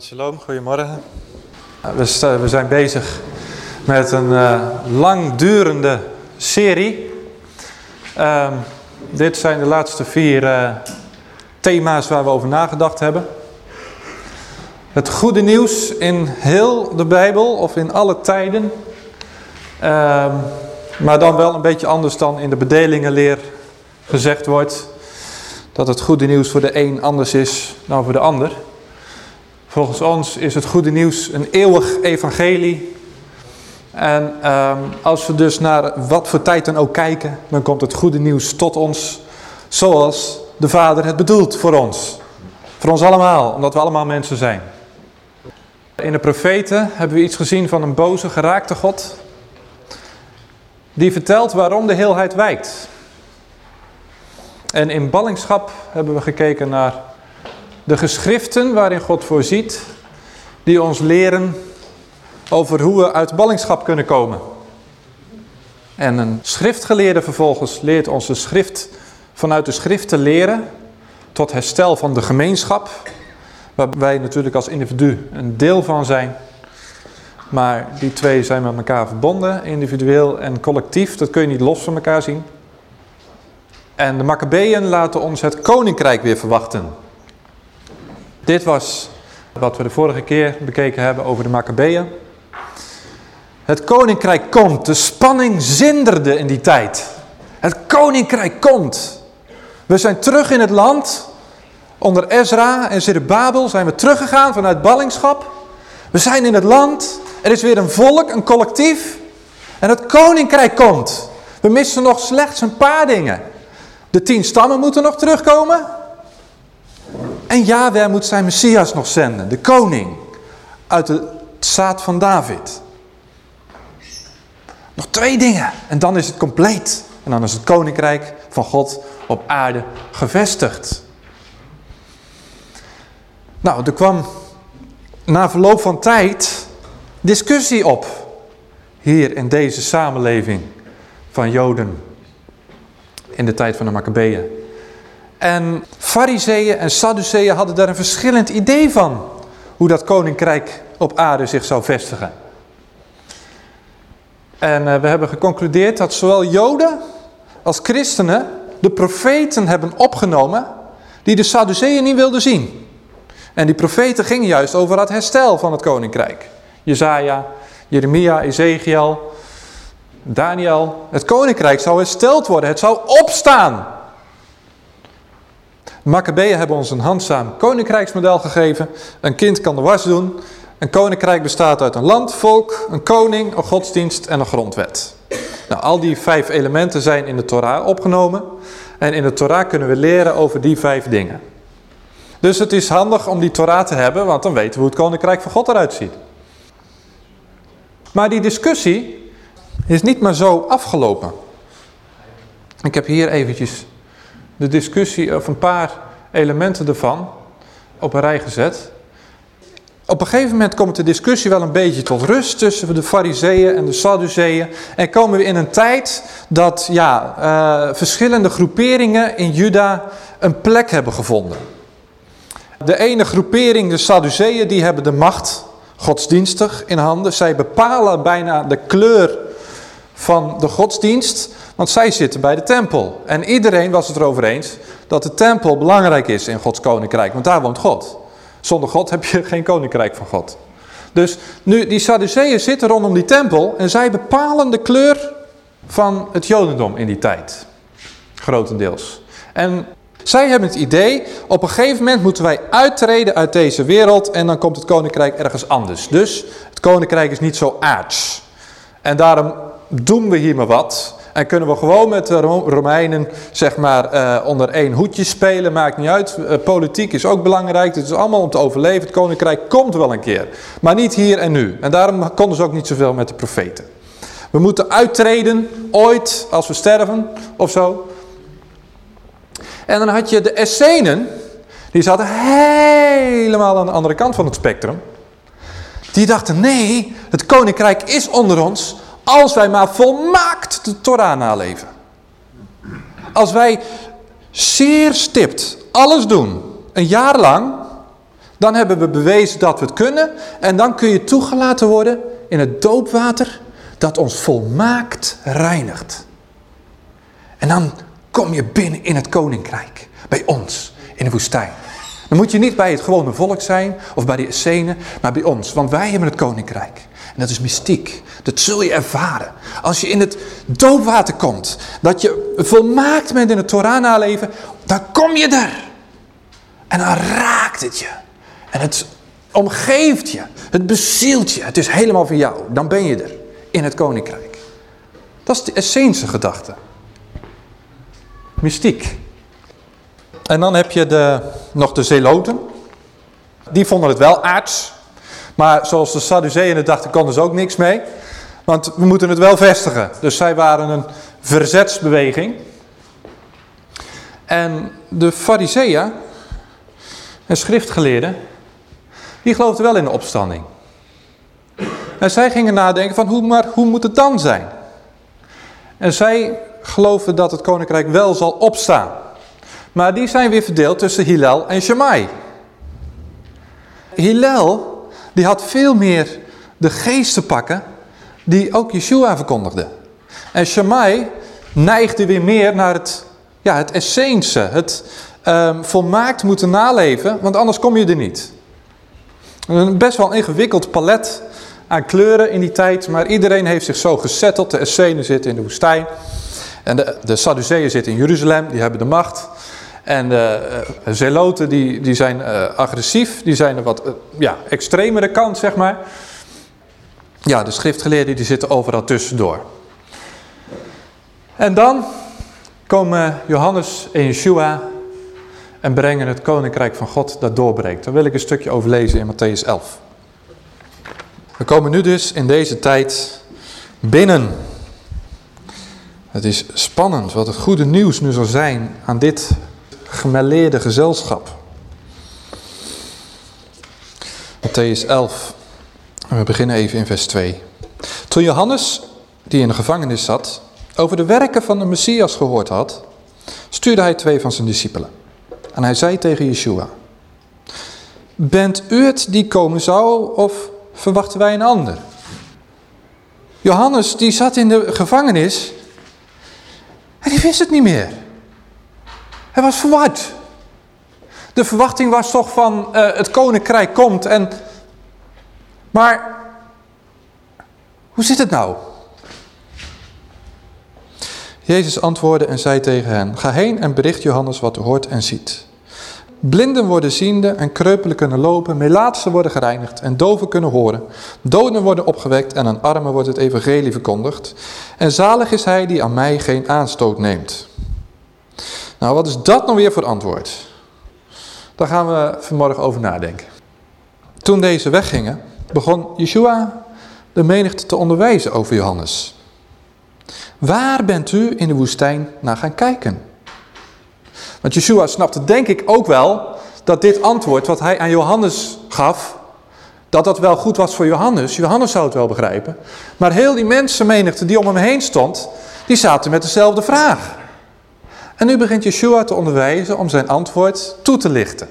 Shabbat goedemorgen. We, zijn bezig met een uh, langdurende serie. Um, dit zijn de laatste vier uh, thema's waar we over nagedacht hebben. Het goede nieuws in heel de Bijbel of in alle tijden. Um, maar dan wel een beetje anders dan in de bedelingenleer gezegd wordt. Dat het goede nieuws voor de een anders is dan voor de ander. Volgens ons is het goede nieuws een eeuwig evangelie. En um, als we dus naar wat voor tijd dan ook kijken, dan komt het goede nieuws tot ons zoals de Vader het bedoelt voor ons. Voor ons allemaal, omdat we allemaal mensen zijn. In de profeten hebben we iets gezien van een boze, geraakte God. Die vertelt waarom de heelheid wijkt. En in ballingschap hebben we gekeken naar de geschriften waarin God voorziet, die ons leren over hoe we uit ballingschap kunnen komen. En een schriftgeleerde vervolgens leert ons de schrift vanuit de schrift te leren tot herstel van de gemeenschap, waar wij natuurlijk als individu een deel van zijn. Maar die twee zijn met elkaar verbonden, individueel en collectief, dat kun je niet los van elkaar zien. En de Maccabeeën laten ons het koninkrijk weer verwachten. Dit was wat we de vorige keer bekeken hebben over de Maccabeeën. Het koninkrijk komt. De spanning zinderde in die tijd. Het koninkrijk komt. We zijn terug in het land. Onder Ezra en Zerubbabel zijn we teruggegaan vanuit ballingschap. We zijn in het land. Er is weer een volk, een collectief. En het koninkrijk komt. We missen nog slechts een paar dingen. De tien stammen moeten nog terugkomen. En Yahweh moet zijn Messias nog zenden, de koning, uit het zaad van David. Nog twee dingen en dan is het compleet. En dan is het koninkrijk van God op aarde gevestigd. Nou, er kwam na verloop van tijd discussie op. Hier in deze samenleving van Joden. In de tijd van de Maccabeeën. En fariseeën en sadduceeën hadden daar een verschillend idee van. Hoe dat koninkrijk op aarde zich zou vestigen. En uh, we hebben geconcludeerd dat zowel joden als christenen de profeten hebben opgenomen die de Sadduceeën niet wilden zien. En die profeten gingen juist over het herstel van het koninkrijk. Jezaja, Jeremia, Ezekiel, Daniel. Het koninkrijk zou hersteld worden, het zou opstaan. Maccabeeën hebben ons een handzaam koninkrijksmodel gegeven. Een kind kan de was doen. Een koninkrijk bestaat uit een land, volk, een koning, een godsdienst en een grondwet. Nou, al die vijf elementen zijn in de Torah opgenomen. En in de Torah kunnen we leren over die vijf dingen. Dus het is handig om die Torah te hebben, want dan weten we hoe het koninkrijk van God eruit ziet. Maar die discussie is niet maar zo afgelopen. Ik heb hier eventjes de discussie of een paar elementen ervan op een rij gezet. Op een gegeven moment komt de discussie wel een beetje tot rust tussen de fariseeën en de sadduceeën. En komen we in een tijd dat ja, uh, verschillende groeperingen in Juda een plek hebben gevonden. De ene groepering, de sadduceeën, die hebben de macht godsdienstig in handen. Zij bepalen bijna de kleur van de godsdienst. Want zij zitten bij de tempel. En iedereen was het erover eens dat de tempel belangrijk is in Gods koninkrijk. Want daar woont God. Zonder God heb je geen koninkrijk van God. Dus nu, die Sadduceeën zitten rondom die tempel en zij bepalen de kleur van het jodendom in die tijd. Grotendeels. En zij hebben het idee, op een gegeven moment moeten wij uittreden uit deze wereld en dan komt het koninkrijk ergens anders. Dus het koninkrijk is niet zo aards. En daarom doen we hier maar wat. En kunnen we gewoon met de Romeinen zeg maar uh, onder één hoedje spelen, maakt niet uit. Uh, politiek is ook belangrijk, het is allemaal om te overleven. Het koninkrijk komt wel een keer, maar niet hier en nu. En daarom konden ze ook niet zoveel met de profeten. We moeten uittreden, ooit, als we sterven of zo. En dan had je de Essenen, die zaten helemaal aan de andere kant van het spectrum. Die dachten, nee, het koninkrijk is onder ons, als wij maar volmaakt de Torah naleven. Als wij zeer stipt alles doen, een jaar lang, Dan hebben we bewezen dat we het kunnen. En dan kun je toegelaten worden in het doopwater dat ons volmaakt reinigt. En dan kom je binnen in het koninkrijk. Bij ons, in de woestijn. Dan moet je niet bij het gewone volk zijn of bij de Essenen, maar bij ons. Want wij hebben het koninkrijk. En dat is mystiek. Dat zul je ervaren. Als je in het doopwater komt. Dat je volmaakt bent in het Torah naleven. Dan kom je er. En dan raakt het je. En het omgeeft je. Het bezielt je. Het is helemaal van jou. Dan ben je er. In het koninkrijk. Dat is de essentie gedachte. Mystiek. En dan heb je de, nog de zeloten. Die vonden het wel aards. Maar zoals de Sadduceeën dachten, konden ze ook niks mee. Want we moeten het wel vestigen. Dus zij waren een verzetsbeweging. En de fariseeën en schriftgeleerden, die geloofden wel in de opstanding. En zij gingen nadenken van, hoe, maar hoe moet het dan zijn? En zij geloven dat het koninkrijk wel zal opstaan. Maar die zijn weer verdeeld tussen Hillel en Shammai. Hillel die had veel meer de geest te pakken die ook Yeshua verkondigde. En Shammai neigde weer meer naar het, ja, het essentie, het um, volmaakt moeten naleven, want anders kom je er niet. Een best wel ingewikkeld palet aan kleuren in die tijd, maar iedereen heeft zich zo gezetteld. De Essenen zitten in de woestijn en de, de Sadduceeën zitten in Jeruzalem, die hebben de macht. En uh, zeloten die, die zijn uh, agressief, die zijn een wat ja, extremere kant, zeg maar. Ja, de schriftgeleerden die zitten overal tussendoor. En dan komen Johannes en Yeshua en brengen het koninkrijk van God dat doorbreekt. Daar wil ik een stukje over lezen in Matthäus 11. We komen nu dus in deze tijd binnen. Het is spannend wat het goede nieuws nu zal zijn aan dit gemêleerde gezelschap. Matthäus 11. We beginnen even in vers 2. Toen Johannes, die in de gevangenis zat, over de werken van de Messias gehoord had, stuurde hij twee van zijn discipelen. En hij zei tegen Yeshua, Bent u het die komen zou of verwachten wij een ander? Johannes die zat in de gevangenis en die wist het niet meer. Hij was verward. De verwachting was toch van uh, het koninkrijk komt en... Maar, hoe zit het nou? Jezus antwoordde en zei tegen hen, ga heen en bericht Johannes wat u hoort en ziet. Blinden worden ziende en kreupelen kunnen lopen, melaatsen worden gereinigd en doven kunnen horen. Doden worden opgewekt en aan armen wordt het evangelie verkondigd. En zalig is hij die aan mij geen aanstoot neemt. Nou, wat is dat nou weer voor antwoord? Daar gaan we vanmorgen over nadenken. Toen deze weggingen, begon Yeshua de menigte te onderwijzen over Johannes. Waar bent u in de woestijn naar gaan kijken? Want Yeshua snapte denk ik ook wel dat dit antwoord wat hij aan Johannes gaf, dat dat wel goed was voor Johannes. Johannes zou het wel begrijpen. Maar heel die mensenmenigte die om hem heen stond, die zaten met dezelfde vraag. En nu begint Yeshua te onderwijzen om zijn antwoord toe te lichten.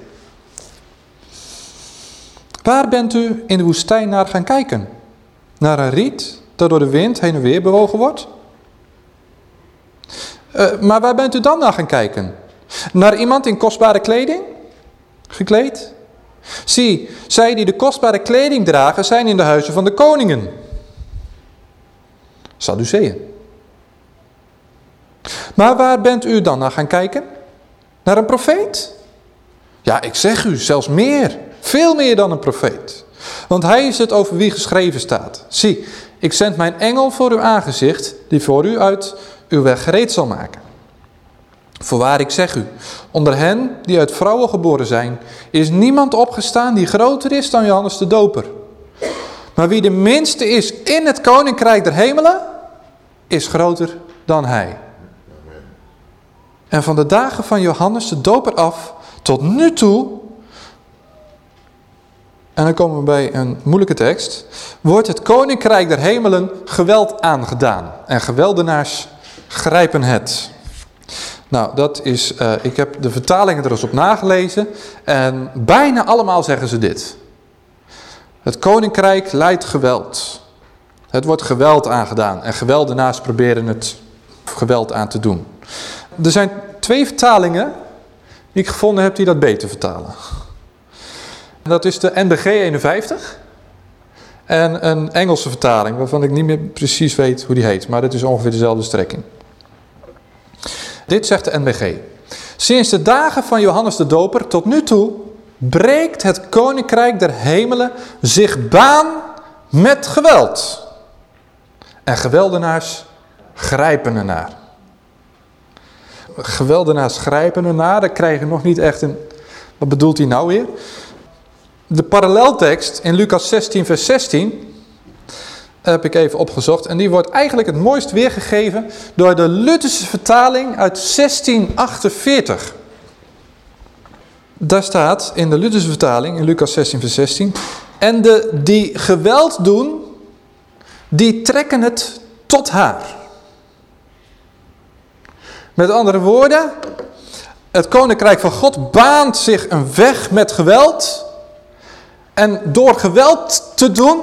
Waar bent u in de woestijn naar gaan kijken? Naar een riet dat door de wind heen en weer bewogen wordt? Uh, maar waar bent u dan naar gaan kijken? Naar iemand in kostbare kleding? Gekleed? Zie, zij die de kostbare kleding dragen zijn in de huizen van de koningen. Sadduceeën. Maar waar bent u dan naar gaan kijken? Naar een profeet? Ja, ik zeg u, zelfs meer. Veel meer dan een profeet. Want hij is het over wie geschreven staat. Zie, ik zend mijn engel voor uw aangezicht, die voor u uit uw weg gereed zal maken. Voorwaar ik zeg u, onder hen die uit vrouwen geboren zijn, is niemand opgestaan die groter is dan Johannes de Doper. Maar wie de minste is in het koninkrijk der hemelen, is groter dan hij. En van de dagen van Johannes de Doper af tot nu toe, en dan komen we bij een moeilijke tekst, wordt het koninkrijk der hemelen geweld aangedaan. En geweldenaars grijpen het. Nou, dat is, uh, ik heb de vertalingen er eens op nagelezen en bijna allemaal zeggen ze dit. Het koninkrijk leidt geweld. Het wordt geweld aangedaan en geweldenaars proberen het geweld aan te doen. Er zijn twee vertalingen die ik gevonden heb die dat beter vertalen. Dat is de NBG 51 en een Engelse vertaling waarvan ik niet meer precies weet hoe die heet. Maar het is ongeveer dezelfde strekking. Dit zegt de NBG. Sinds de dagen van Johannes de Doper tot nu toe breekt het koninkrijk der hemelen zich baan met geweld. En geweldenaars grijpen ernaar. Geweldenaars grijpen ernaar, daar krijgen nog niet echt een... Wat bedoelt hij nou weer? De paralleltekst in Lucas 16 vers 16 heb ik even opgezocht. En die wordt eigenlijk het mooist weergegeven door de Lutherse vertaling uit 1648. Daar staat in de Lutherse vertaling, in Lucas 16 vers 16... En de die geweld doen, die trekken het tot haar. Met andere woorden, het koninkrijk van God baant zich een weg met geweld. En door geweld te doen,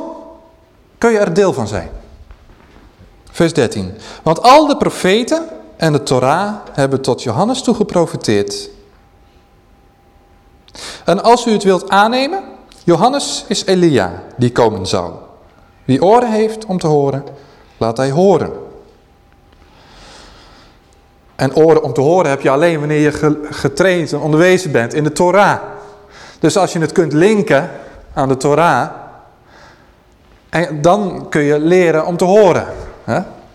kun je er deel van zijn. Vers 13. Want al de profeten en de Torah hebben tot Johannes toe geprofiteerd. En als u het wilt aannemen, Johannes is Elia die komen zou. Wie oren heeft om te horen, laat hij horen. En oren om te horen heb je alleen wanneer je getraind en onderwezen bent in de Torah. Dus als je het kunt linken aan de Torah, dan kun je leren om te horen.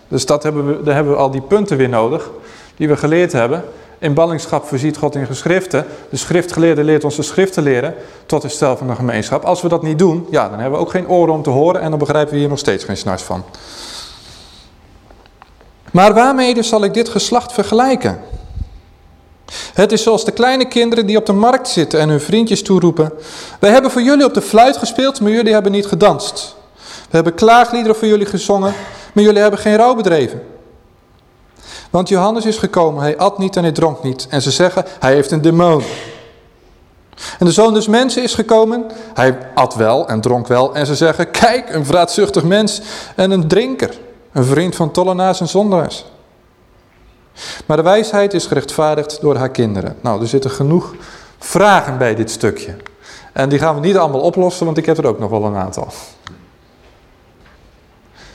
Dus dat hebben we, daar hebben we al die punten weer nodig, die we geleerd hebben. In ballingschap voorziet God in geschriften. De schriftgeleerde leert ons de schriften leren tot het stel van de gemeenschap. Als we dat niet doen, ja, dan hebben we ook geen oren om te horen en dan begrijpen we hier nog steeds geen snars van. Maar waarmee zal ik dit geslacht vergelijken? Het is zoals de kleine kinderen die op de markt zitten en hun vriendjes toeroepen. Wij hebben voor jullie op de fluit gespeeld, maar jullie hebben niet gedanst. We hebben klaagliederen voor jullie gezongen, maar jullie hebben geen rouw bedreven. Want Johannes is gekomen, hij at niet en hij dronk niet. En ze zeggen, hij heeft een demon. En de zoon des mensen is gekomen, hij at wel en dronk wel. En ze zeggen, kijk, een vraatzuchtig mens en een drinker. Een vriend van tollenaars en zondaars. Maar de wijsheid is gerechtvaardigd door haar kinderen. Nou, er zitten genoeg vragen bij dit stukje. En die gaan we niet allemaal oplossen, want ik heb er ook nog wel een aantal.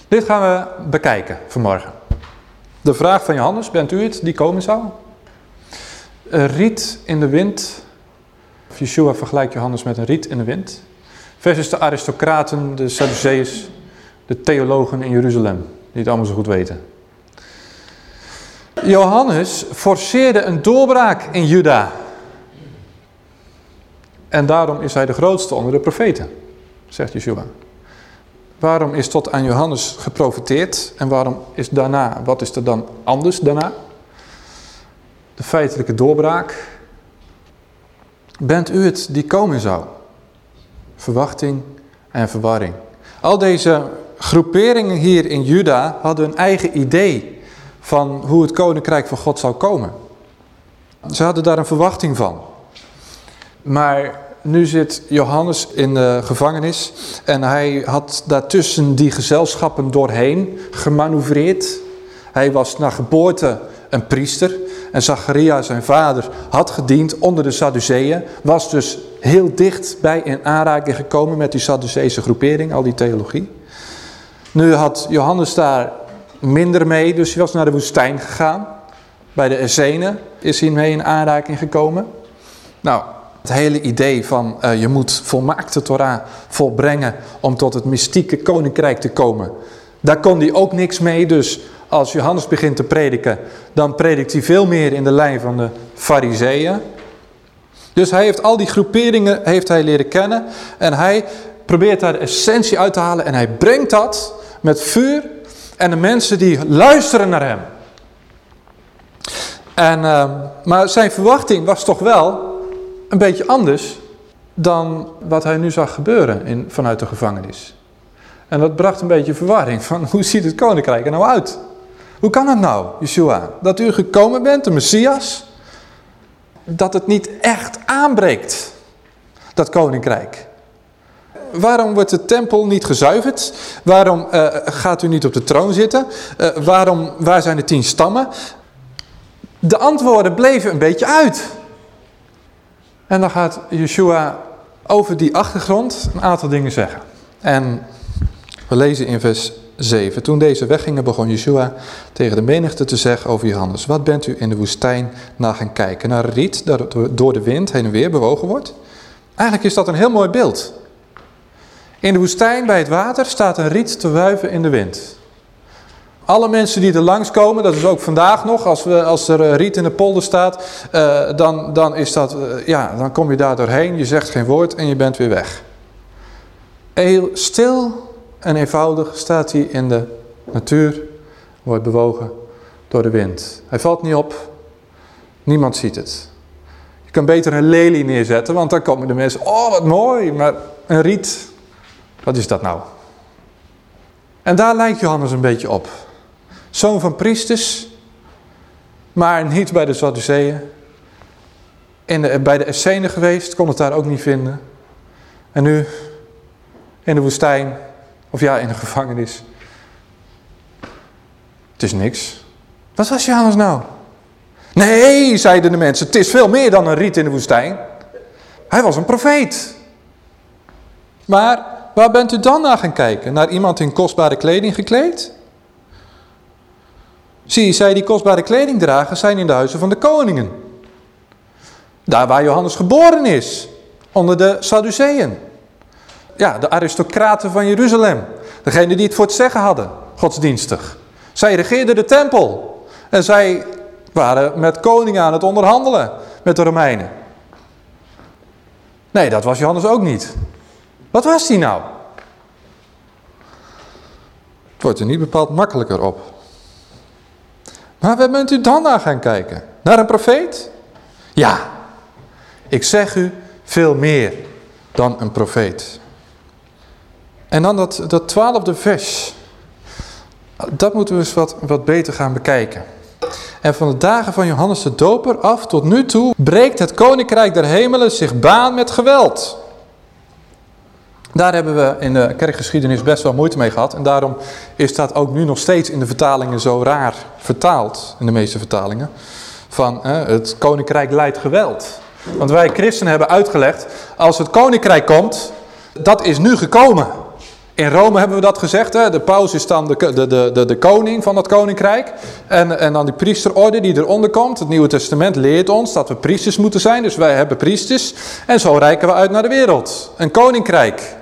Dit gaan we bekijken vanmorgen. De vraag van Johannes, bent u het die komen zou? Een riet in de wind. Yeshua vergelijkt Johannes met een riet in de wind. Versus de aristocraten, de Sadduceeërs, de theologen in Jeruzalem. Die het allemaal zo goed weten. Johannes forceerde een doorbraak in Juda. En daarom is hij de grootste onder de profeten, zegt Yeshua. Waarom is tot aan Johannes geprofiteerd en waarom is daarna, wat is er dan anders daarna? De feitelijke doorbraak. Bent u het die komen zou? Verwachting en verwarring. Al deze groeperingen hier in Juda hadden een eigen idee van hoe het koninkrijk van God zou komen. Ze hadden daar een verwachting van. Maar nu zit Johannes in de gevangenis en hij had daartussen die gezelschappen doorheen gemanoeuvreerd. Hij was naar geboorte een priester en Zacharia, zijn vader, had gediend onder de Sadduceeën. Was dus heel dicht bij in aanraking gekomen met die Sadduceese groepering, al die theologie. Nu had Johannes daar minder mee, dus hij was naar de woestijn gegaan. Bij de Essenen is hij mee in aanraking gekomen. Nou, het hele idee van uh, je moet volmaakte Torah volbrengen om tot het mystieke koninkrijk te komen. Daar kon hij ook niks mee, dus als Johannes begint te prediken, dan predikt hij veel meer in de lijn van de fariseeën. Dus hij heeft al die groeperingen heeft hij leren kennen en hij probeert daar de essentie uit te halen en hij brengt dat met vuur en de mensen die luisteren naar hem. En, uh, maar zijn verwachting was toch wel een beetje anders dan wat hij nu zag gebeuren in, vanuit de gevangenis. En dat bracht een beetje verwarring van hoe ziet het koninkrijk er nou uit? Hoe kan het nou, Yeshua, dat u gekomen bent, de Messias, dat het niet echt aanbreekt, dat koninkrijk? Waarom wordt de tempel niet gezuiverd? Waarom uh, gaat u niet op de troon zitten? Uh, waarom, waar zijn de tien stammen? De antwoorden bleven een beetje uit. En dan gaat Yeshua over die achtergrond een aantal dingen zeggen. En we lezen in vers 7. Toen deze weggingen begon Yeshua tegen de menigte te zeggen over Johannes. Wat bent u in de woestijn naar gaan kijken? Naar riet dat door de wind heen en weer bewogen wordt? Eigenlijk is dat een heel mooi beeld. In de woestijn bij het water staat een riet te wuiven in de wind. Alle mensen die er langskomen, dat is ook vandaag nog, als, we, als er eh, riet in de polder staat, uh, dan, dan, is dat, uh, ja, dan kom je daar doorheen, je zegt geen woord en je bent weer weg. Heel stil en eenvoudig staat hij in de natuur, wordt bewogen door de wind. Hij valt niet op, niemand ziet het. Je kan beter een lelie neerzetten, want dan komen de mensen, oh wat mooi, maar een riet, wat is dat nou? En daar lijkt Johannes een beetje op. Zoon van priesters, maar niet bij de Sadduceeën. In bij de Essenen geweest, kon het daar ook niet vinden. En nu in de woestijn, of ja, in de gevangenis. Het is niks. Wat was Johannes nou? Nee, zeiden de mensen, het is veel meer dan een riet in de woestijn. Hij was een profeet. Maar waar bent u dan naar gaan kijken? Naar iemand in kostbare kleding gekleed? Zie, zij die kostbare kleding dragen, zijn in de huizen van de koningen. Daar waar Johannes geboren is, onder de Sadduceeën. Ja, de aristocraten van Jeruzalem. Degene die het voor het zeggen hadden, godsdienstig. Zij regeerden de tempel. En zij waren met koningen aan het onderhandelen met de Romeinen. Nee, dat was Johannes ook niet. Wat was hij nou? Het wordt er niet bepaald makkelijker op. Maar waar bent u dan naar gaan kijken? Naar een profeet? Ja, ik zeg u veel meer dan een profeet. En dan dat, dat twaalfde vers. Dat moeten we eens wat, wat beter gaan bekijken. En van de dagen van Johannes de Doper af tot nu toe breekt het koninkrijk der hemelen zich baan met geweld. Daar hebben we in de kerkgeschiedenis best wel moeite mee gehad. En daarom is dat ook nu nog steeds in de vertalingen zo raar vertaald. In de meeste vertalingen. Van het koninkrijk leidt geweld. Want wij christenen hebben uitgelegd. Als het koninkrijk komt. Dat is nu gekomen. In Rome hebben we dat gezegd. Hè? De paus is dan de, de, de, de, koning van dat koninkrijk. En, en dan die priesterorde die eronder komt. Het Nieuwe Testament leert ons dat we priesters moeten zijn. Dus wij hebben priesters. En zo reiken we uit naar de wereld. Een koninkrijk.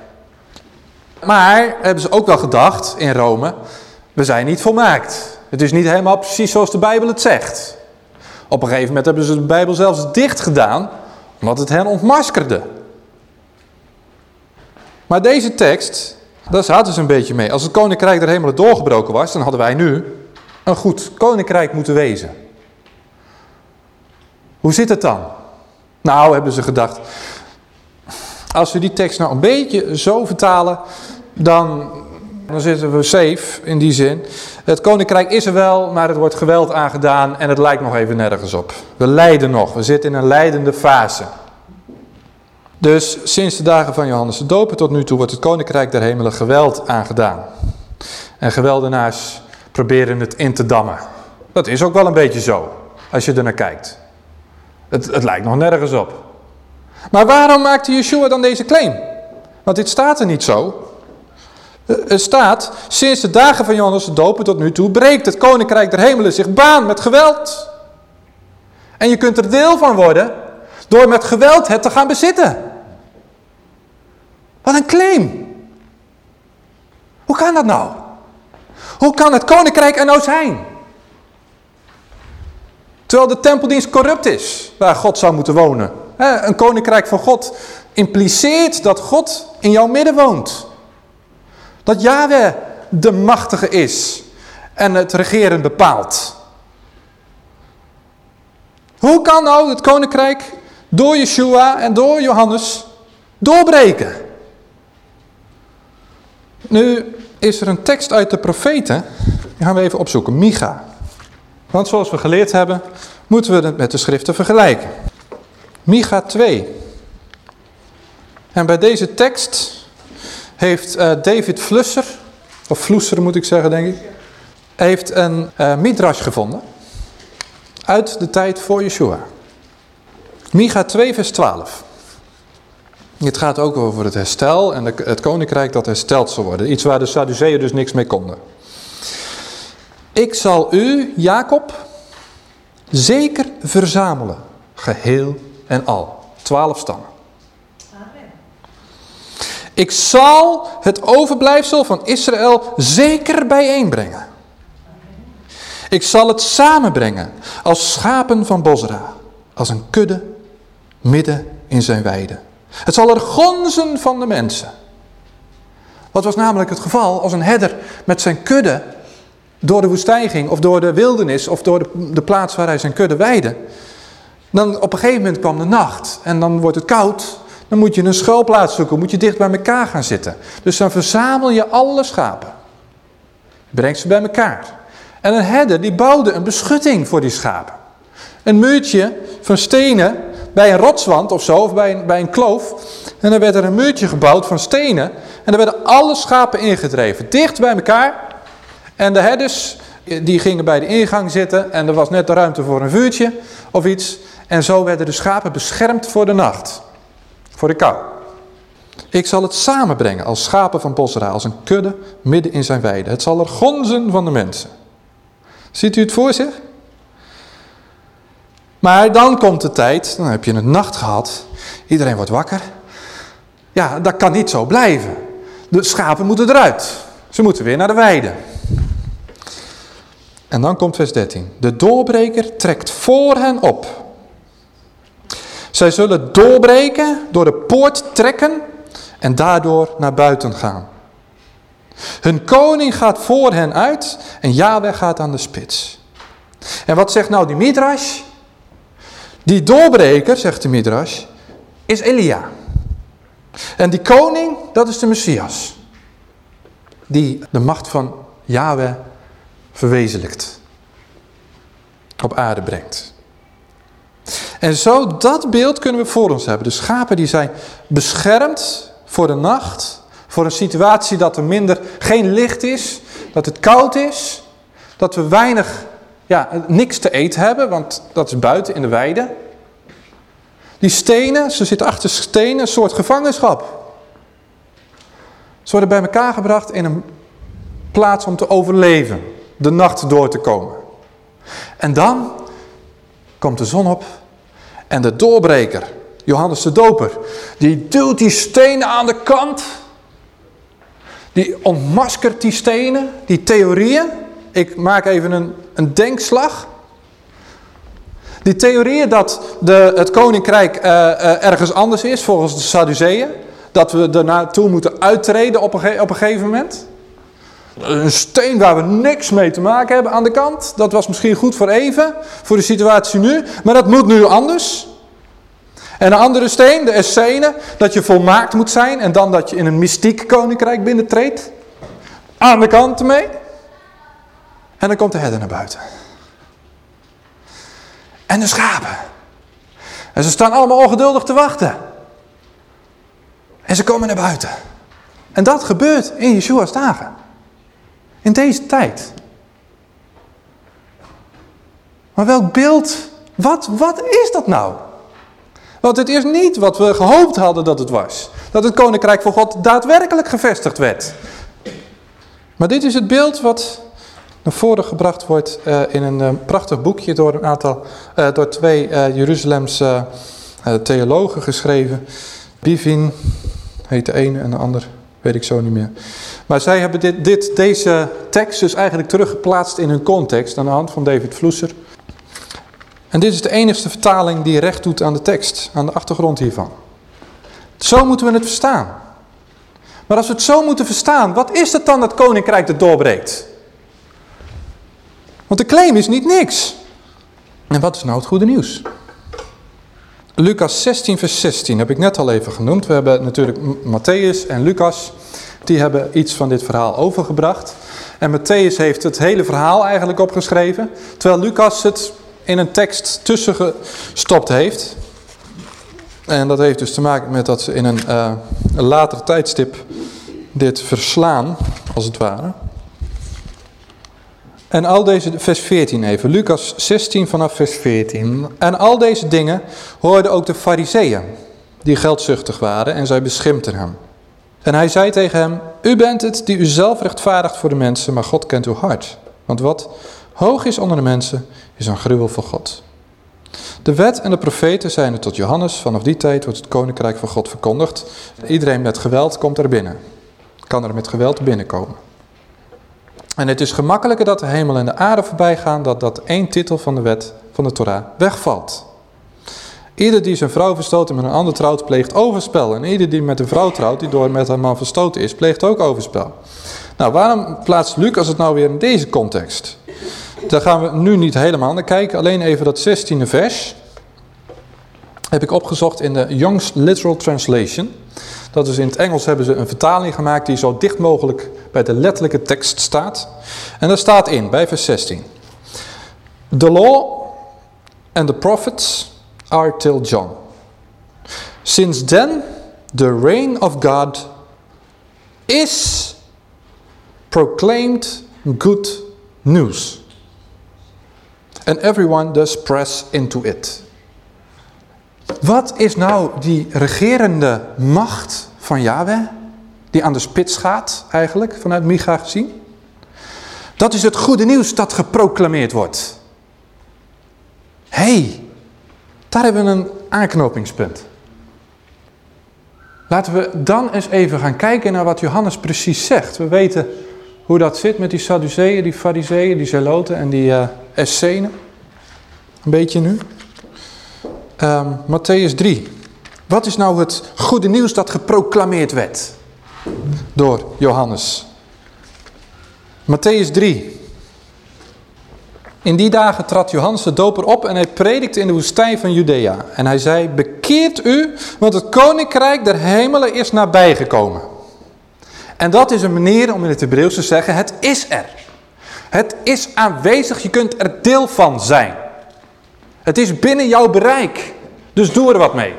Maar hebben ze ook wel gedacht in Rome, we zijn niet volmaakt. Het is niet helemaal precies zoals de Bijbel het zegt. Op een gegeven moment hebben ze de Bijbel zelfs dicht gedaan, omdat het hen ontmaskerde. Maar deze tekst, daar zaten ze een beetje mee. Als het koninkrijk der hemelen doorgebroken was, dan hadden wij nu een goed koninkrijk moeten wezen. Hoe zit het dan? Nou, hebben ze gedacht, als we die tekst nou een beetje zo vertalen, dan, dan zitten we safe in die zin. Het koninkrijk is er wel, maar het wordt geweld aangedaan en het lijkt nog even nergens op. We lijden nog, we zitten in een leidende fase. Dus sinds de dagen van Johannes de Doper tot nu toe wordt het koninkrijk der hemelen geweld aangedaan. En geweldenaars proberen het in te dammen. Dat is ook wel een beetje zo, als je er naar kijkt. Het, het lijkt nog nergens op. Maar waarom maakte Yeshua dan deze claim? Want dit staat er niet zo. Het staat, sinds de dagen van Johannes de Doper tot nu toe breekt het koninkrijk der hemelen zich baan met geweld. En je kunt er deel van worden door met geweld het te gaan bezitten. Wat een claim. Hoe kan dat nou? Hoe kan het koninkrijk er nou zijn? Terwijl de tempeldienst corrupt is, waar God zou moeten wonen. Een koninkrijk van God impliceert dat God in jouw midden woont. Dat Yahweh de machtige is en het regeren bepaalt. Hoe kan nou het koninkrijk door Yeshua en door Johannes doorbreken? Nu is er een tekst uit de profeten Die gaan we even opzoeken. Micha. Want zoals we geleerd hebben, moeten we het met de schriften vergelijken. Micha 2. En bij deze tekst heeft uh, David Flusser, of Vloesser moet ik zeggen denk ik, heeft een uh, midrash gevonden uit de tijd voor Yeshua. Micha 2 vers 12. Het gaat ook over het herstel en het koninkrijk dat hersteld zal worden. Iets waar de Sadduceeën dus niks mee konden. Ik zal u, Jacob, zeker verzamelen, geheel en al. Twaalf stammen. Ik zal het overblijfsel van Israël zeker bijeenbrengen. Ik zal het samenbrengen als schapen van Bosra, als een kudde midden in zijn weide. Het zal er gonzen van de mensen. Wat was namelijk het geval als een herder met zijn kudde door de woestijn ging, of door de wildernis, of door de, de plaats waar hij zijn kudde weide. Dan op een gegeven moment kwam de nacht en dan wordt het koud. Dan moet je een schuilplaats zoeken, moet je dicht bij elkaar gaan zitten. Dus dan verzamel je alle schapen. Breng ze bij elkaar. En een herder die bouwde een beschutting voor die schapen. Een muurtje van stenen bij een rotswand of zo, of bij een, bij een kloof. En dan werd er een muurtje gebouwd van stenen. En daar werden alle schapen ingedreven, dicht bij elkaar. En de herders, die gingen bij de ingang zitten en er was net de ruimte voor een vuurtje of iets. En zo werden de schapen beschermd voor de nacht, voor de kou. Ik zal het samenbrengen als schapen van Bosra, als een kudde midden in zijn weide. Het zal er gonzen van de mensen. Ziet u het voor zich? Maar dan komt de tijd, dan heb je een nacht gehad. Iedereen wordt wakker. Ja, dat kan niet zo blijven. De schapen moeten eruit. Ze moeten weer naar de weide. En dan komt vers 13. De doorbreker trekt voor hen op. Zij zullen doorbreken, door de poort trekken en daardoor naar buiten gaan. Hun koning gaat voor hen uit en Yahweh gaat aan de spits. En wat zegt nou die Midrash? Die doorbreker, zegt de Midrash, is Elia. En die koning, dat is de Messias. Die de macht van Yahweh verwezenlijkt. Op aarde brengt. En zo dat beeld kunnen we voor ons hebben. De schapen die zijn beschermd voor de nacht. Voor een situatie dat er minder geen licht is. Dat het koud is. Dat we weinig, ja, niks te eten hebben. Want dat is buiten in de weide. Die stenen, ze zitten achter stenen, een soort gevangenschap. Ze worden bij elkaar gebracht in een plaats om te overleven de nacht door te komen. En dan komt de zon op en de doorbreker, Johannes de Doper, die duwt die stenen aan de kant. Die ontmaskert die stenen, die theorieën. Ik maak even een, een denkslag. Die theorieën dat de, het koninkrijk uh, uh, ergens anders is, volgens de Sadduceeën. Dat we er naartoe moeten uittreden op een, op een gegeven moment. Een steen waar we niks mee te maken hebben aan de kant. Dat was misschien goed voor even, voor de situatie nu. Maar dat moet nu anders. En een andere steen, de Essene, dat je volmaakt moet zijn. En dan dat je in een mystiek koninkrijk binnentreedt. Aan de kant mee. En dan komt de herder naar buiten. En de schapen. En ze staan allemaal ongeduldig te wachten. En ze komen naar buiten. En dat gebeurt in Yeshua's dagen. In deze tijd. Maar welk beeld, wat, wat is dat nou? Want het is niet wat we gehoopt hadden dat het was. Dat het koninkrijk van God daadwerkelijk gevestigd werd. Maar dit is het beeld wat naar voren gebracht wordt uh, in een uh, prachtig boekje door een aantal, uh, door twee Jeruzalemse theologen geschreven. Bivin heet de ene en de ander weet ik zo niet meer. Maar zij hebben dit, dit, deze tekst dus eigenlijk teruggeplaatst in hun context aan de hand van David Vloeser. En dit is de enigste vertaling die recht doet aan de tekst, aan de achtergrond hiervan. Zo moeten we het verstaan. Maar als we het zo moeten verstaan, wat is het dan dat koninkrijk dat doorbreekt? Want de claim is niet niks. En wat is nou het goede nieuws? Lucas 16 vers 16 heb ik net al even genoemd. We hebben natuurlijk Matthäus en Lucas die hebben iets van dit verhaal overgebracht. En Matthäus heeft het hele verhaal eigenlijk opgeschreven. Terwijl Lucas het in een tekst tussen gestopt heeft. En dat heeft dus te maken met dat ze in een, uh, een later tijdstip dit verslaan, als het ware. En al deze, vers 14 even, Lucas 16 vanaf vers 14. En al deze dingen hoorden ook de fariseeën, die geldzuchtig waren, en zij beschimpten hem. En hij zei tegen hem, u bent het die u zelf rechtvaardigt voor de mensen, maar God kent uw hart. Want wat hoog is onder de mensen, is een gruwel voor God. De wet en de profeten zijn er tot Johannes. Vanaf die tijd wordt het koninkrijk van God verkondigd. Iedereen met geweld komt er binnen. Kan er met geweld binnenkomen. En het is gemakkelijker dat de hemel en de aarde voorbij gaan, dat dat één titel van de wet van de Torah wegvalt. Ieder die zijn vrouw verstoot en met een ander trouwt, pleegt overspel. En ieder die met een vrouw trouwt, die door met een man verstoten is, pleegt ook overspel. Nou, waarom plaatst Lucas het nou weer in deze context? Daar gaan we nu niet helemaal naar kijken, alleen even dat 16e vers. Heb ik opgezocht in de Young's Literal Translation. Dat is in het Engels hebben ze een vertaling gemaakt die zo dicht mogelijk bij de letterlijke tekst staat. En daar staat in, bij vers 16. The law and the prophets are till John. Since then, the reign of God is proclaimed good news. And everyone does press into it. Wat is nou die regerende macht van Yahweh? Die aan de spits gaat eigenlijk, vanuit Micha gezien. Dat is het goede nieuws dat geproclameerd wordt. hey, daar hebben we een aanknopingspunt. Laten we dan eens even gaan kijken naar wat Johannes precies zegt. We weten hoe dat zit met die Sadduceeën, die Fariseeën, die Zeloten en die uh, Essenen. Een beetje nu. Um, Matthäus 3. Wat is nou het goede nieuws dat geproclameerd werd door Johannes? Matthäus 3. In die dagen trad Johannes de doper op en hij predikte in de woestijn van Judea. En hij zei, bekeert u, want het koninkrijk der hemelen is nabijgekomen. En dat is een manier om in het Hebreeuws te zeggen, het is er. Het is aanwezig, je kunt er deel van zijn. Het is binnen jouw bereik. Dus doe er wat mee.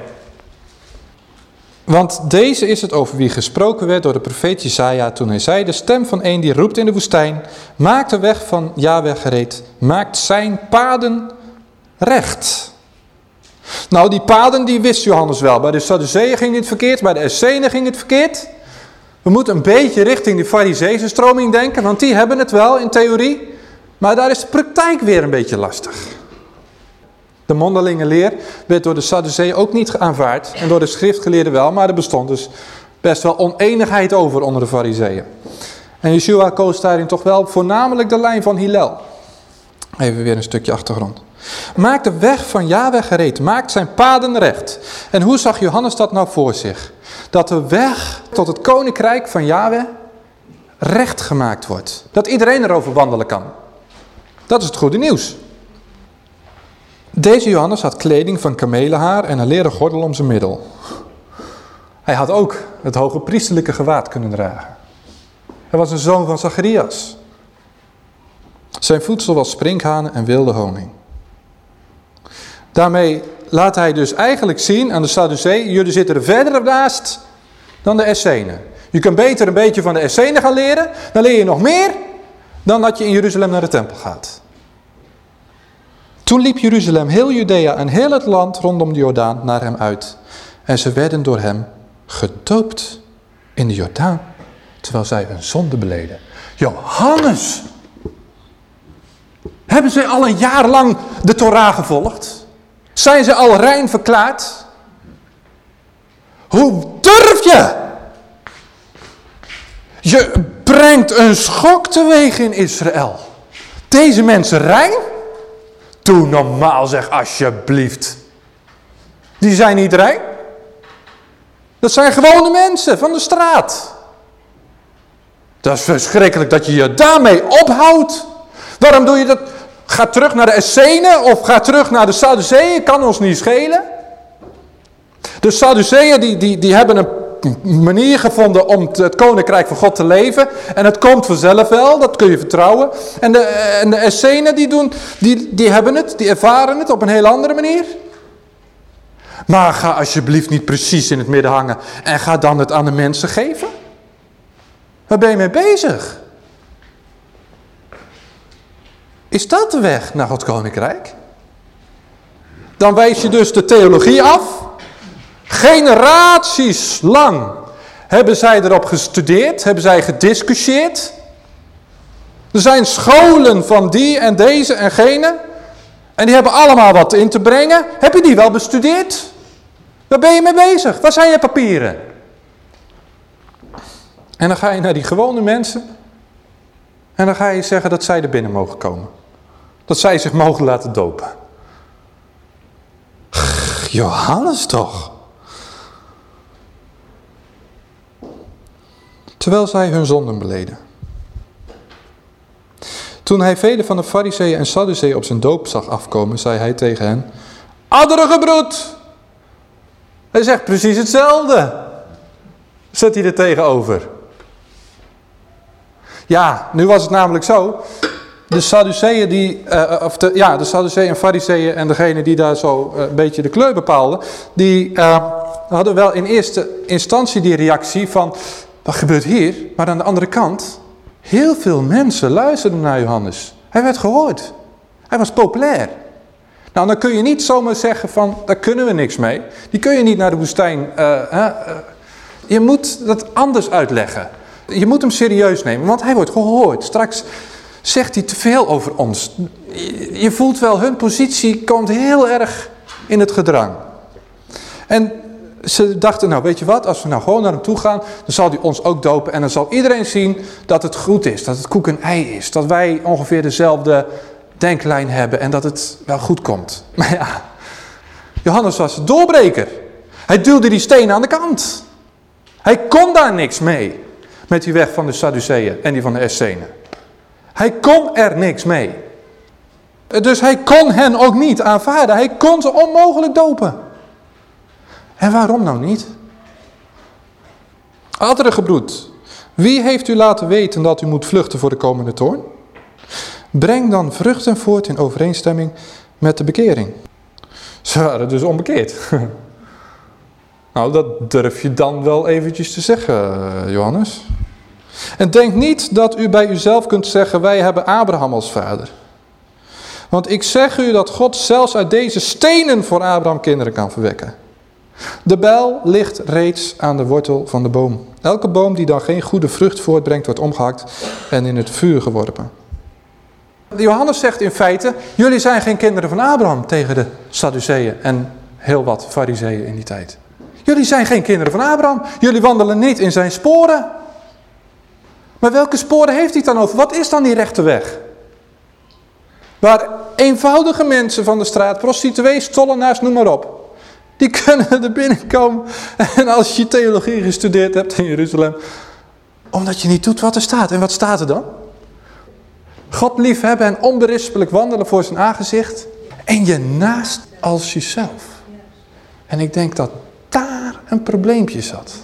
Want deze is het over wie gesproken werd door de profeet Jesaja toen hij zei, de stem van een die roept in de woestijn, maakt de weg van Yahweh gereed, maakt zijn paden recht. Nou, die paden die wist Johannes wel. Bij de Sadduceeën ging het verkeerd, bij de Essenen ging het verkeerd. We moeten een beetje richting de Fariseese stroming denken, want die hebben het wel in theorie. Maar daar is de praktijk weer een beetje lastig. De mondelinge leer werd door de Sadduceeën ook niet aanvaard en door de schriftgeleerden wel, maar er bestond dus best wel oneenigheid over onder de fariseeën. En Yeshua koos daarin toch wel voornamelijk de lijn van Hillel. Even weer een stukje achtergrond. Maak de weg van Yahweh gereed, maakt zijn paden recht. En hoe zag Johannes dat nou voor zich? Dat de weg tot het koninkrijk van Yahweh recht gemaakt wordt. Dat iedereen erover wandelen kan. Dat is het goede nieuws. Deze Johannes had kleding van kamelenhaar en een leren gordel om zijn middel. Hij had ook het hoge priesterlijke gewaad kunnen dragen. Hij was een zoon van Zacharias. Zijn voedsel was sprinkhanen en wilde honing. Daarmee laat hij dus eigenlijk zien aan de Sadducee, jullie zitten er verder naast dan de Essenen. Je kunt beter een beetje van de Essenen gaan leren, dan leer je nog meer dan dat je in Jeruzalem naar de tempel gaat. Toen liep Jeruzalem, heel Judea en heel het land rondom de Jordaan naar hem uit. En ze werden door hem gedoopt in de Jordaan, terwijl zij een zonde beleden. Johannes! Hebben zij al een jaar lang de Torah gevolgd? Zijn ze al rein verklaard? Hoe durf je? Je brengt een schok teweeg in Israël. Deze mensen rein? Doe normaal zeg, alsjeblieft. Die zijn niet. Dat zijn gewone mensen van de straat. Dat is verschrikkelijk dat je je daarmee ophoudt. Waarom doe je dat? Ga terug naar de Essenen of ga terug naar de Sadduceeën, kan ons niet schelen. De Sadduceeën die, die, die hebben een manier gevonden om het koninkrijk van God te leven. En het komt vanzelf wel, dat kun je vertrouwen. En de, en de Essenen die, doen, die, die hebben het, die ervaren het op een heel andere manier. Maar ga alsjeblieft niet precies in het midden hangen en ga dan het aan de mensen geven. Waar ben je mee bezig? Is dat de weg naar Gods koninkrijk? Dan wijs je dus de theologie af. Generaties lang hebben zij erop gestudeerd, hebben zij gediscussieerd. Er zijn scholen van die en deze en gene. En die hebben allemaal wat in te brengen. Heb je die wel bestudeerd? Waar ben je mee bezig? Waar zijn je papieren? En dan ga je naar die gewone mensen. En dan ga je zeggen dat zij er binnen mogen komen. Dat zij zich mogen laten dopen. Johannes toch? Terwijl zij hun zonden beleden. Toen hij vele van de fariseeën en sadduceeën op zijn doop zag afkomen, zei hij tegen hen, Adderige broed! Hij zegt precies hetzelfde. Zet hij er tegenover. Ja, nu was het namelijk zo. De Sadduceeën, die, uh, of de, ja, de Sadduceeën en Fariseeën en degene die daar zo uh, een beetje de kleur bepaalden, die hadden wel in eerste instantie die reactie van, wat gebeurt hier? Maar aan de andere kant, heel veel mensen luisterden naar Johannes. Hij werd gehoord. Hij was populair. Nou, dan kun je niet zomaar zeggen van, daar kunnen we niks mee. Die kun je niet naar de woestijn... je moet dat anders uitleggen. Je moet hem serieus nemen, want hij wordt gehoord. Straks zegt hij te veel over ons. Je voelt wel, hun positie komt heel erg in het gedrang. En ze dachten, nou weet je wat, als we nou gewoon naar hem toe gaan, dan zal hij ons ook dopen. En dan zal iedereen zien dat het goed is, dat het koek en ei is. Dat wij ongeveer dezelfde denklijn hebben en dat het wel goed komt. Maar ja, Johannes was de doorbreker. Hij duwde die stenen aan de kant. Hij kon daar niks mee. Met die weg van de Sadduceeën en die van de Essenen. Hij kon er niks mee. Dus hij kon hen ook niet aanvaarden. Hij kon ze onmogelijk dopen. En waarom nou niet? Adderige broed, wie heeft u laten weten dat u moet vluchten voor de komende toorn? Breng dan vruchten voort in overeenstemming met de bekering. Ze waren dus onbekeerd. Nou, dat durf je dan wel eventjes te zeggen, Johannes. En denk niet dat u bij uzelf kunt zeggen, wij hebben Abraham als vader. Want ik zeg u dat God zelfs uit deze stenen voor Abraham kinderen kan verwekken. De bijl ligt reeds aan de wortel van de boom. Elke boom die dan geen goede vrucht voortbrengt, wordt omgehakt en in het vuur geworpen. Johannes zegt in feite, jullie zijn geen kinderen van Abraham tegen de Sadduceeën en heel wat fariseeën in die tijd. Jullie zijn geen kinderen van Abraham. Jullie wandelen niet in zijn sporen. Maar welke sporen heeft hij dan over? Wat is dan die rechte weg? Waar eenvoudige mensen van de straat, prostituees, tollenaars, noem maar op. Die kunnen er binnenkomen. En als je theologie gestudeerd hebt in Jeruzalem. Omdat je niet doet wat er staat. En wat staat er dan? God liefhebben en onberispelijk wandelen voor zijn aangezicht. En je naast als jezelf. En ik denk dat daar een probleempje zat.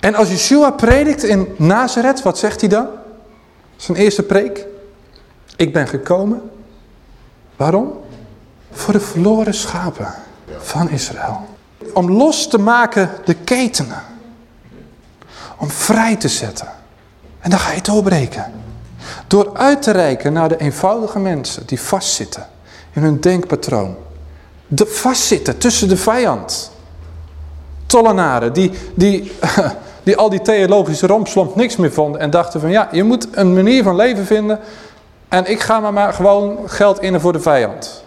En als Yeshua predikt in Nazareth, wat zegt hij dan? Zijn eerste preek. Ik ben gekomen. Waarom? Voor de verloren schapen van Israël. Om los te maken de ketenen. Om vrij te zetten. En dan ga je doorbreken. Door uit te reiken naar de eenvoudige mensen die vastzitten in hun denkpatroon. De vastzitten tussen de vijand. Tollenaren die, die die al die theologische rompslomp niks meer vonden en dachten van ja, je moet een manier van leven vinden en ik ga maar, maar gewoon geld innen voor de vijand.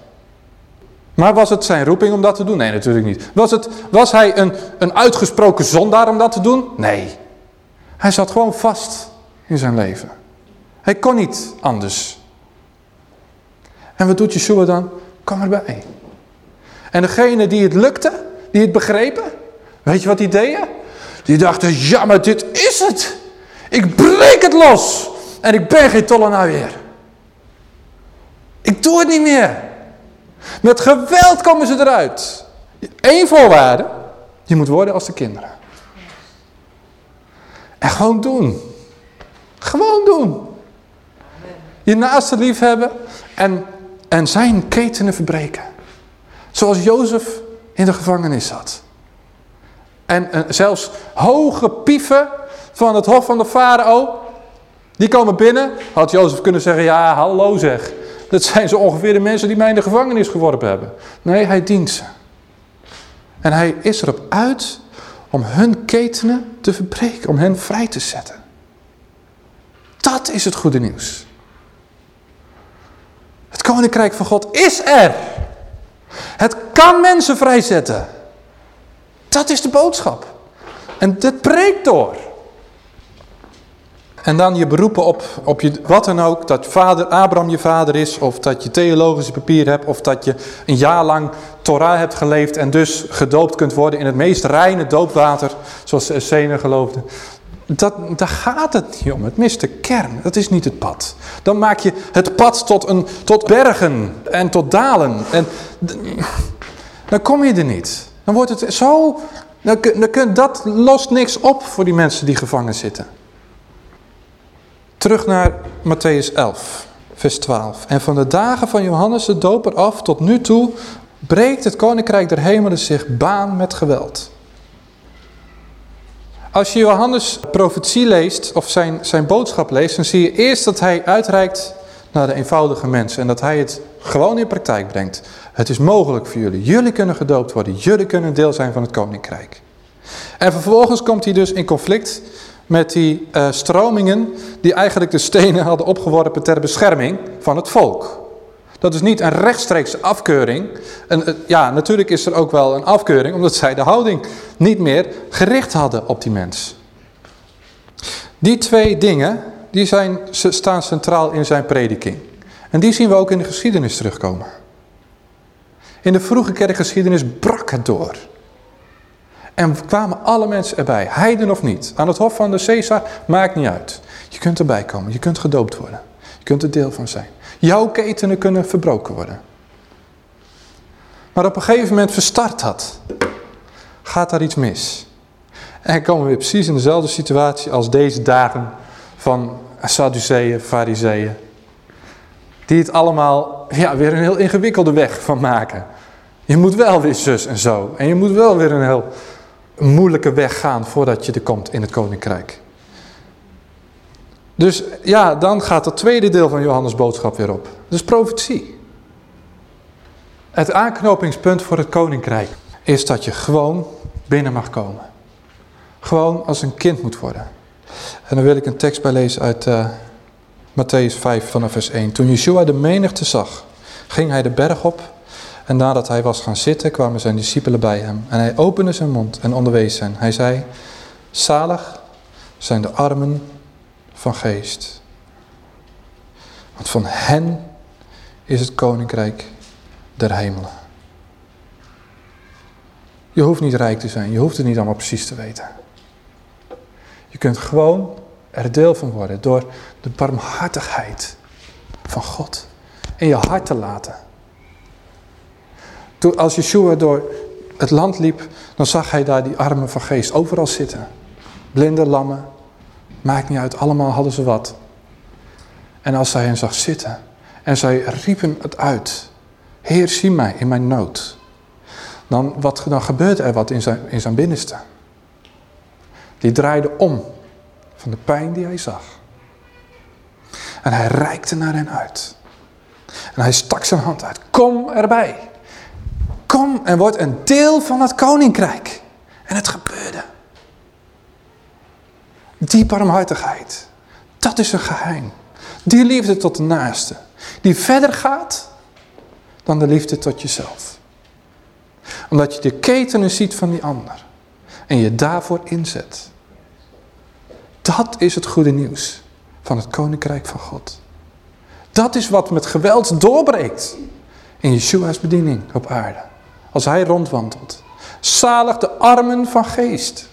Maar was het zijn roeping om dat te doen? Nee, natuurlijk niet. Was, het, was hij een, een uitgesproken zondaar om dat te doen? Nee. Hij zat gewoon vast in zijn leven. Hij kon niet anders. En wat doet Yeshua dan? Kom erbij. En degene die het lukte, die het begrepen, weet je wat die deden? Die dachten, ja maar dit is het. Ik breek het los. En ik ben geen tollenaar weer. Ik doe het niet meer. Met geweld komen ze eruit. Eén voorwaarde. Je moet worden als de kinderen. En gewoon doen. Gewoon doen. Je naaste lief hebben en, en zijn ketenen verbreken. Zoals Jozef in de gevangenis zat. En, en zelfs hoge pieven van het hof van de farao, die komen binnen. Had Jozef kunnen zeggen, ja hallo zeg. Dat zijn zo ongeveer de mensen die mij in de gevangenis geworpen hebben. Nee, hij dient ze. En hij is erop uit om hun ketenen te verbreken, om hen vrij te zetten. Dat is het goede nieuws. Het koninkrijk van God is er. Het kan mensen vrijzetten. Dat is de boodschap. En dit preekt door. En dan je beroepen op, op je, wat dan ook, dat vader, Abraham je vader is, of dat je theologische papier hebt, of dat je een jaar lang Torah hebt geleefd en dus gedoopt kunt worden in het meest reine doopwater, zoals de Essener geloofde. Dat, daar gaat het niet om. Het mist de kern. Dat is niet het pad. Dan maak je het pad tot, een, tot bergen en tot dalen. En dan kom je er niet. Dan wordt het zo... Dan, dan, dat lost niks op voor die mensen die gevangen zitten. Terug naar Matthäus 11, vers 12. En van de dagen van Johannes de doper af tot nu toe breekt het koninkrijk der hemelen zich baan met geweld. Als je Johannes profetie leest, of zijn, zijn boodschap leest, dan zie je eerst dat hij uitreikt naar de eenvoudige mensen. En dat hij het gewoon in praktijk brengt. Het is mogelijk voor jullie. Jullie kunnen gedoopt worden. Jullie kunnen deel zijn van het koninkrijk. En vervolgens komt hij dus in conflict met die uh, stromingen die eigenlijk de stenen hadden opgeworpen ter bescherming van het volk. Dat is niet een rechtstreekse afkeuring. En, uh, ja, natuurlijk is er ook wel een afkeuring omdat zij de houding niet meer gericht hadden op die mens. Die twee dingen die zijn, staan centraal in zijn prediking. En die zien we ook in de geschiedenis terugkomen. In de vroege kerkgeschiedenis brak het door. En kwamen alle mensen erbij, heiden of niet. Aan het hof van de Caesar, maakt niet uit. Je kunt erbij komen, je kunt gedoopt worden. Je kunt er deel van zijn. Jouw ketenen kunnen verbroken worden. Maar op een gegeven moment verstart dat. Gaat daar iets mis. En komen we weer precies in dezelfde situatie als deze dagen van Sadduceeën, Fariseeën. Die het allemaal ja, weer een heel ingewikkelde weg van maken. Je moet wel weer zus en zo. En je moet wel weer een heel moeilijke weg gaan voordat je er komt in het koninkrijk. Dus ja, dan gaat het tweede deel van Johannes boodschap weer op. Dus profetie. Het aanknopingspunt voor het koninkrijk is dat je gewoon binnen mag komen. Gewoon als een kind moet worden. En dan wil ik een tekst bij lezen uit uh, Matthäus 5 vanaf vers 1. Toen Yeshua de menigte zag, ging hij de berg op en nadat hij was gaan zitten, kwamen zijn discipelen bij hem. En hij opende zijn mond en onderwees hen. Hij zei, zalig zijn de armen van geest. Want van hen is het koninkrijk der hemelen. Je hoeft niet rijk te zijn, je hoeft het niet allemaal precies te weten. Je kunt gewoon er deel van worden door de barmhartigheid van God in je hart te laten. Toen, als Yeshua door het land liep, dan zag hij daar die armen van geest overal zitten. Blinde, lammen, maakt niet uit, allemaal hadden ze wat. En als hij hen zag zitten en zij riepen het uit. Heer, zie mij in mijn nood. Dan, wat, dan gebeurde er wat in zijn, in zijn binnenste. Die draaide om van de pijn die hij zag. En hij reikte naar hen uit. En hij stak zijn hand uit. Kom erbij. Kom en word een deel van het koninkrijk. En het gebeurde. Die barmhartigheid. Dat is een geheim. Die liefde tot de naaste. Die verder gaat dan de liefde tot jezelf. Omdat je de ketenen ziet van die ander. En je daarvoor inzet. Dat is het goede nieuws van het koninkrijk van God. Dat is wat met geweld doorbreekt in Yeshua's bediening op aarde als hij rondwandelt. Zalig de armen van geest.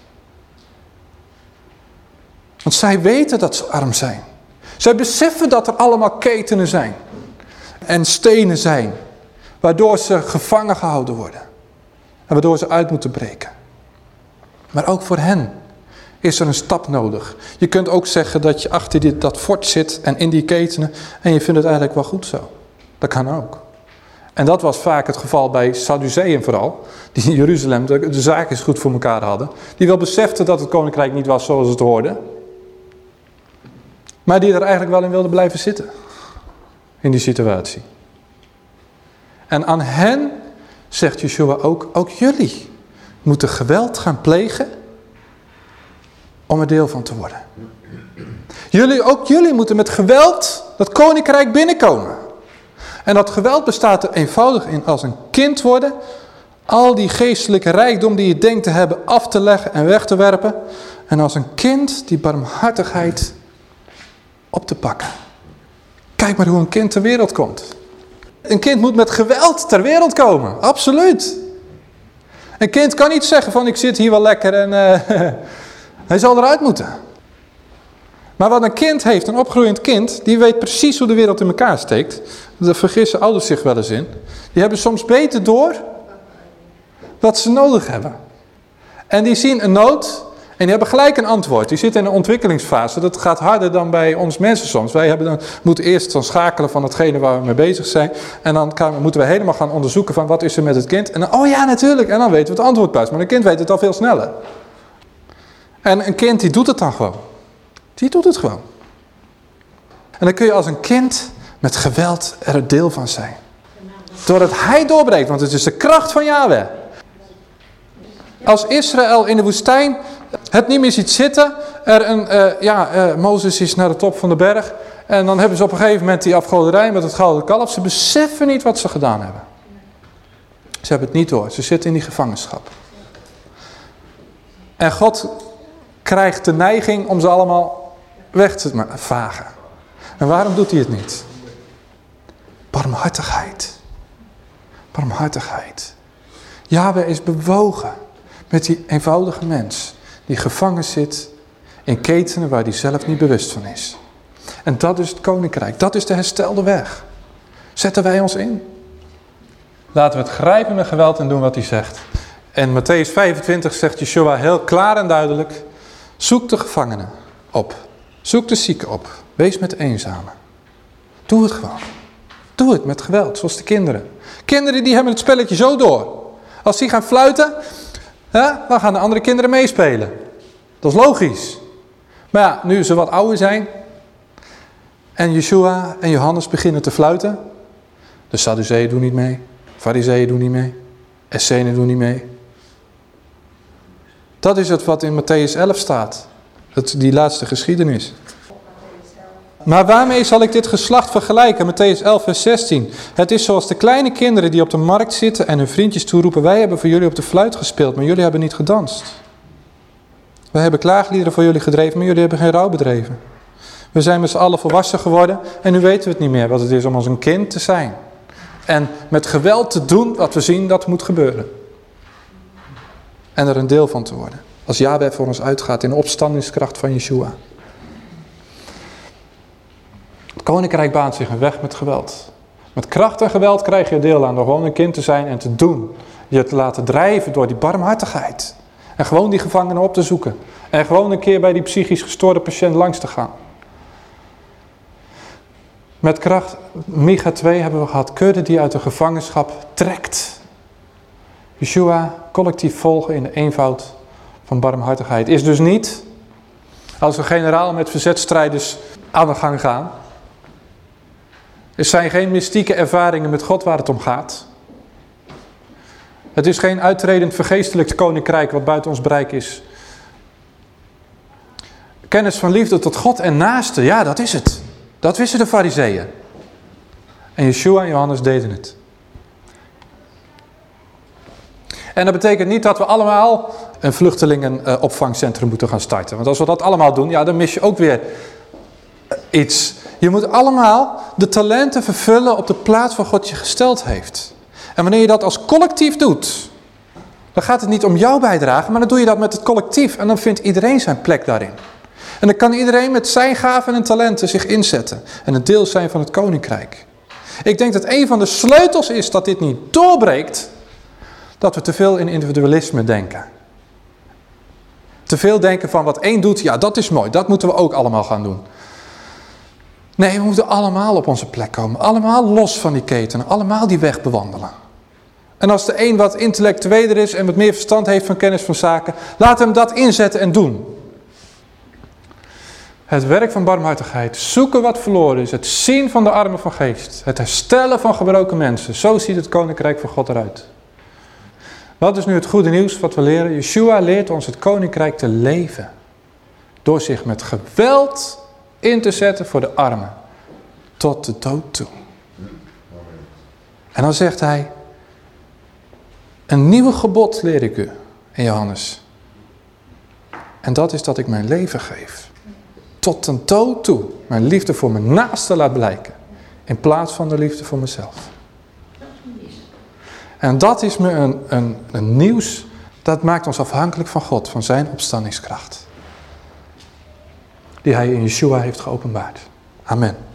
Want zij weten dat ze arm zijn. Zij beseffen dat er allemaal ketenen zijn. En stenen zijn. Waardoor ze gevangen gehouden worden. En waardoor ze uit moeten breken. Maar ook voor hen is er een stap nodig. Je kunt ook zeggen dat je achter dit, dat fort zit en in die ketenen en je vindt het eigenlijk wel goed zo. Dat kan ook. En dat was vaak het geval bij Sadduceeën vooral, die in Jeruzalem de, de zaken goed voor elkaar hadden. Die wel beseften dat het koninkrijk niet was zoals het hoorde. Maar die er eigenlijk wel in wilden blijven zitten. In die situatie. En aan hen zegt Yeshua ook, ook jullie moeten geweld gaan plegen om er deel van te worden. Jullie, ook jullie moeten met geweld dat koninkrijk binnenkomen. En dat geweld bestaat er eenvoudig in als een kind worden. Al die geestelijke rijkdom die je denkt te hebben af te leggen en weg te werpen. En als een kind die barmhartigheid op te pakken. Kijk maar hoe een kind ter wereld komt. Een kind moet met geweld ter wereld komen. Absoluut. Een kind kan niet zeggen van ik zit hier wel lekker en uh, hij zal eruit moeten. Maar wat een kind heeft, een opgroeiend kind, die weet precies hoe de wereld in elkaar steekt. Daar vergissen ouders zich wel eens in. Die hebben soms beter door wat ze nodig hebben. En die zien een nood en die hebben gelijk een antwoord. Die zitten in een ontwikkelingsfase. Dat gaat harder dan bij ons mensen soms. Wij hebben dan, moeten eerst dan schakelen van hetgene waar we mee bezig zijn. En dan moeten we helemaal gaan onderzoeken van wat is er met het kind. En dan, oh ja natuurlijk. En dan weten we het antwoord pas. Maar een kind weet het al veel sneller. En een kind die doet het dan gewoon. Die doet het gewoon. En dan kun je als een kind met geweld er een deel van zijn. Doordat hij doorbreekt, want het is de kracht van Yahweh. Als Israël in de woestijn het niet meer ziet zitten, er een, uh, ja, uh, Mozes is naar de top van de berg en dan hebben ze op een gegeven moment die afgoderij met het gouden kalf. Ze beseffen niet wat ze gedaan hebben. Ze hebben het niet door, ze zitten in die gevangenschap. En God krijgt de neiging om ze allemaal weg te vagen. En waarom doet hij het niet? Barmhartigheid. Barmhartigheid. Yahweh is bewogen met die eenvoudige mens die gevangen zit in ketenen waar hij zelf niet bewust van is. En dat is het koninkrijk, dat is de herstelde weg. Zetten wij ons in? Laten we het grijpen met geweld en doen wat hij zegt. En Matthäus 25 zegt Yeshua heel klaar en duidelijk. Zoek de gevangenen op. Zoek de zieken op. Wees met eenzamen. Doe het gewoon. Doe het met geweld, zoals de kinderen. Kinderen die hebben het spelletje zo door. Als die gaan fluiten, ja, dan gaan de andere kinderen meespelen. Dat is logisch. Maar ja, nu ze wat ouder zijn en Yeshua en Johannes beginnen te fluiten. De Sadduceeën doen niet mee, Fariseeën doen niet mee, Essenen doen niet mee. Dat is het wat in Matthäus 11 staat. Die laatste geschiedenis. Maar waarmee zal ik dit geslacht vergelijken? Matthäus 11 vers 16. Het is zoals de kleine kinderen die op de markt zitten en hun vriendjes toeroepen. Wij hebben voor jullie op de fluit gespeeld, maar jullie hebben niet gedanst. Wij hebben klaagliederen voor jullie gedreven, maar jullie hebben geen rouw bedreven. We zijn met z'n allen volwassen geworden en nu weten we het niet meer wat het is om als een kind te zijn. En met geweld te doen wat we zien dat moet gebeuren. En er een deel van te worden. Als Jabez voor ons uitgaat in de opstandingskracht van Yeshua. Het koninkrijk baant zich een weg met geweld. Met kracht en geweld krijg je deel aan door gewoon een kind te zijn en te doen. Je te laten drijven door die barmhartigheid. En gewoon die gevangenen op te zoeken. En gewoon een keer bij die psychisch gestoorde patiënt langs te gaan. Met kracht, Micha 2 hebben we gehad, kudde die uit de gevangenschap trekt. Yeshua collectief volgen in de eenvoud van barmhartigheid. Is dus niet als een generaal met verzetstrijders aan de gang gaan. Er zijn geen mystieke ervaringen met God waar het om gaat. Het is geen uitredend vergeestelijk koninkrijk wat buiten ons bereik is. Kennis van liefde tot God en naaste, ja dat is het. Dat wisten de fariseeën. En Yeshua en Johannes deden het. En dat betekent niet dat we allemaal een vluchtelingenopvangcentrum moeten gaan starten. Want als we dat allemaal doen, ja, dan mis je ook weer iets. Je moet allemaal de talenten vervullen op de plaats waar God je gesteld heeft. En wanneer je dat als collectief doet, dan gaat het niet om jouw bijdrage, maar dan doe je dat met het collectief. En dan vindt iedereen zijn plek daarin. En dan kan iedereen met zijn gaven en talenten zich inzetten en een deel zijn van het koninkrijk. Ik denk dat een van de sleutels is dat dit niet doorbreekt, dat we te veel in individualisme denken. Te veel denken van wat één doet, ja dat is mooi, dat moeten we ook allemaal gaan doen. Nee, we moeten allemaal op onze plek komen. Allemaal los van die ketenen, allemaal die weg bewandelen. En als de een wat intellectueler is en wat meer verstand heeft van kennis van zaken, laat hem dat inzetten en doen. Het werk van barmhartigheid, zoeken wat verloren is, het zien van de armen van geest, het herstellen van gebroken mensen. Zo ziet het koninkrijk van God eruit. Wat is nu het goede nieuws wat we leren? Yeshua leert ons het koninkrijk te leven. Door zich met geweld in te zetten voor de armen. Tot de dood toe. En dan zegt hij, een nieuwe gebod leer ik u in Johannes. En dat is dat ik mijn leven geef. Tot een dood toe. Mijn liefde voor mijn naaste laat blijken. In plaats van de liefde voor mezelf. En dat is me een, een, een nieuws. Dat maakt ons afhankelijk van God. Van zijn opstandingskracht. Die hij in Yeshua heeft geopenbaard. Amen.